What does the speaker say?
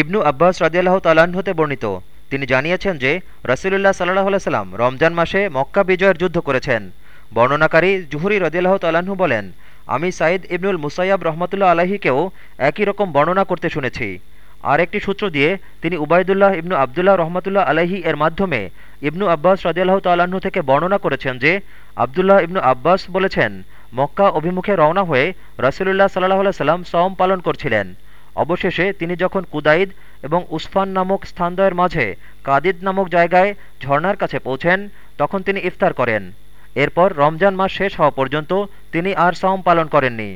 ইবনু আব্বাস রাজিয়াল্লাহ তাল্লাহ্ন হতে বর্ণিত। তিনি জানিয়েছেন যে, রসুলুল্লাহ সাল্লাহ সাল্লাম রমজান মাসে মক্কা বিজয়ের যুদ্ধ করেছেন। বর্ণনাকারী জুহুরি রদিয়াল্লাহ তাল্লাহ্ন বলেন, আমি সাইদ ইবনুল মুসাইয়াব রহমতুল্লাহ আলাহিকেও একই রকম বর্ণনা করতে শুনেছি। আর একটি সূত্র দিয়ে তিনি উবায়দুল্লাহ ইবনু আবদুল্লাহ রহমতুল্লাহ আলাহি এর মাধ্যমে ইবনু আব্বাস রদিয়াল্লাহ তাল্লাহ্ন থেকে বর্ণনা করেছেন যে, আবদুল্লাহ ইবনু আব্বাস বলেছেন, মক্কা অভিমুখে রওনা হয়ে রসুলুল্লাহ সাল্লাহ সাল্লাম সওম পালন করছিলেন। অবশেষে তিনি যখন কুদাইদ এবং উসফান নামক স্থানদ্বয়ের মাঝে কাদিদ নামক জায়গায় ঝর্নার কাছে পৌঁছেন, তখন তিনি ইফতার করেন। এরপর রমজান মাস শেষ হওয়া পর্যন্ত তিনি আর সাওম পালন করেননি।